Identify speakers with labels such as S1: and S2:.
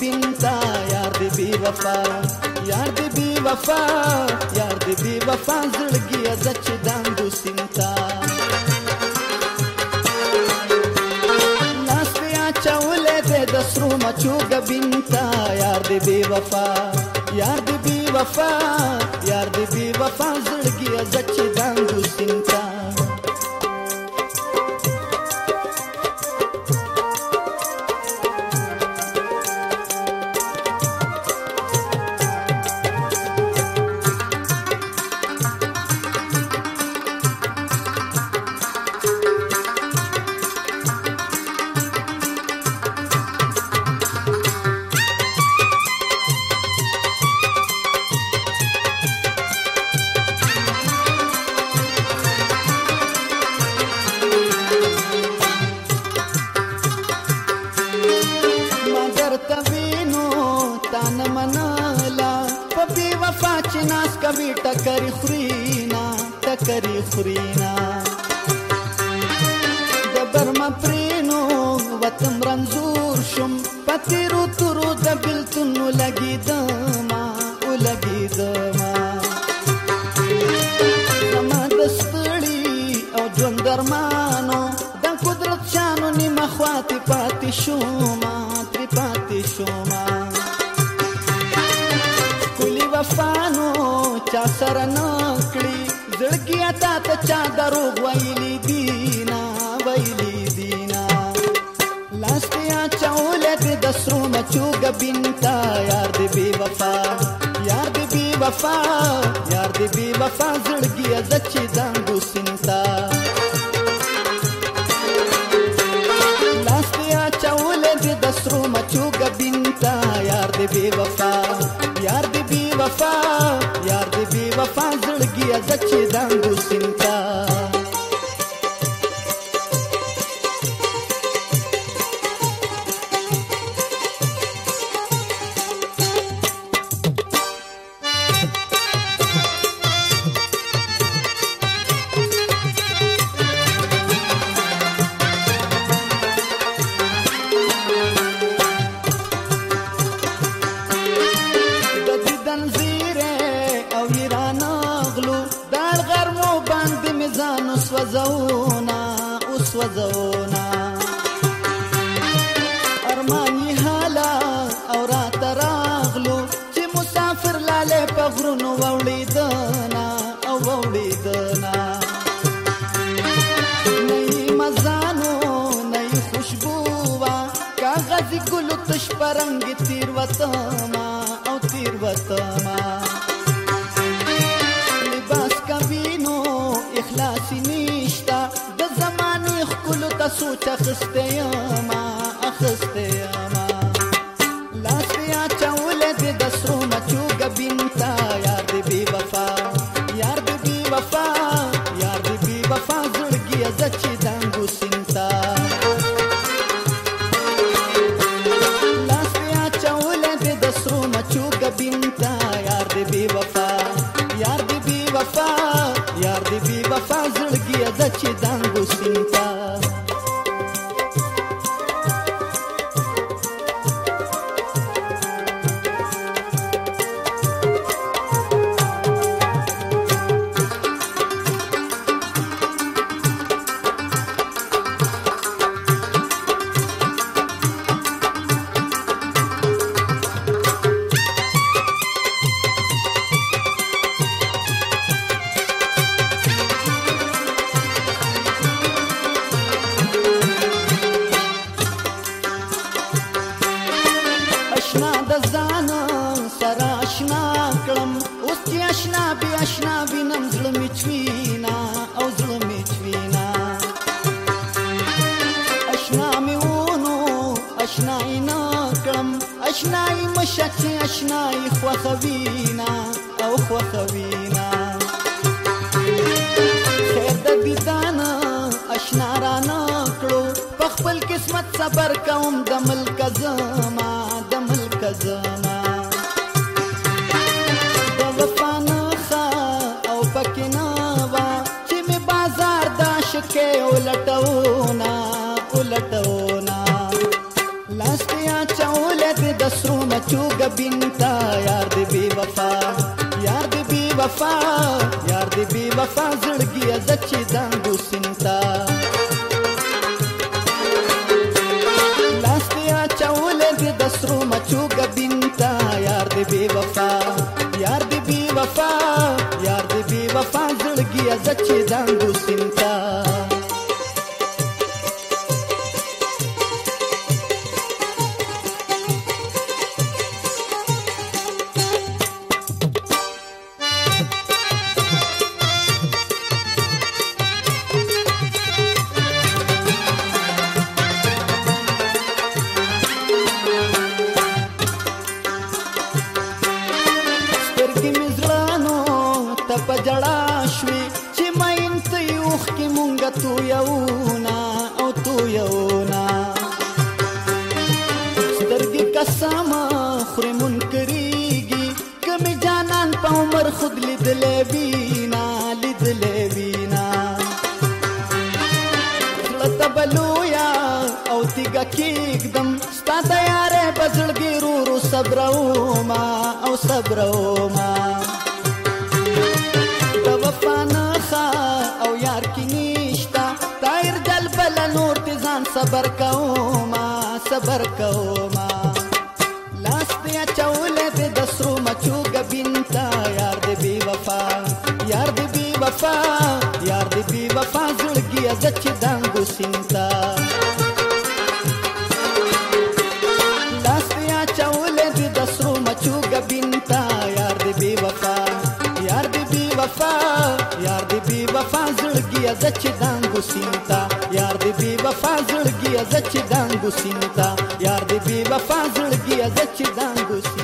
S1: binta yaar di bi wafa yaar di bi wafa yaar di bi wafa zindagi azach dandu sinta nasya chawle de dasru machuga binta yaar di bi wafa yaar di bi wafa yaar di bi wafa zindagi azach dandu ناس کمی ټکری خورینا ټکری خورینا د برما پرینو وطن رنزور شم پتیرو ترو د بلتون لګی دما او لګی دما سما د ستړي او ژوند درمانو د قدرت شانو نیمه خواتی پاتې شوما تری پاتې شوما सर नकळी जळकी आता चादर वैली दीना वैली दीना लास्टियाच्या ओल्यात दसरू मचू बिनता यार बी वफा यार्द बी वफा यार्द बी वफा जळगी जची जांगू सिंता लास्टियाच्या ओल्यात दसरू मचू बिनता यार्द बी वफा यार बी वफा وفا زړګي زچې دندو سین وسوځونا ارماني حالا او را تراغلو چې مسافر لاله په غرونو وړیدنا او وړیدنا نئی مزانو نئی خوشبو وا کاغذ ګلو تش پرنګ تیر وتما او تیر وتما لباس کبینو اخلاصي सुटा खस्ते मा अखस्ते मा लास्तिया मचू गबिनता यार दी बी वफा यार दी बी जुड़गी अजची सिंता लास्तिया चौले दे दसरू मचू गबिनता यार दी बी वफा यार दी बी जुड़गी अजची اشنا بي اشنا بينم ظلمي چوينا او ظلمي چوينا اشنا مي ونو اشنا اينا كم اشنا مشتي اشنا خو خوينا او خو خوينا خير د بيدانا اشنا رانا کړو په خپل قسمت صبر کوم د ملک زما د ملک زما के उलटवना उलटवना लास्टिया चौलत दसरू मचूग बिनता यार बी वफा यार बी वफा यार भी वफा जुड़गी अजची दांगू सिंता लास्टिया चौलत दसरू मचूग बिनता यार बी वफा यार भी वफा यार भी वफा जिड़गी अजची दांगू सिंता tu yauna o tu yauna سترګې قسم خورې منکرېږي کمې جانان په عمر خود لیدلې وینا لیدلې وینا لته بلویا او تیګه کېږدم ستا تیارې په زړګي رو رو صبر او ما او صبر او کوما لاس ته چولې د دسرو مچو غبینتا یار دې بي وفا یار دې بي وفا یار دې بي وفا زړګي از چې دنګو سینتا وفا یار دی بی وفا زړګي از چې دانګو سینتا یار دی بی وفا زړګي از چې دانګو سینتا یار دی بی وفا زړګي از چې دانګو سینتا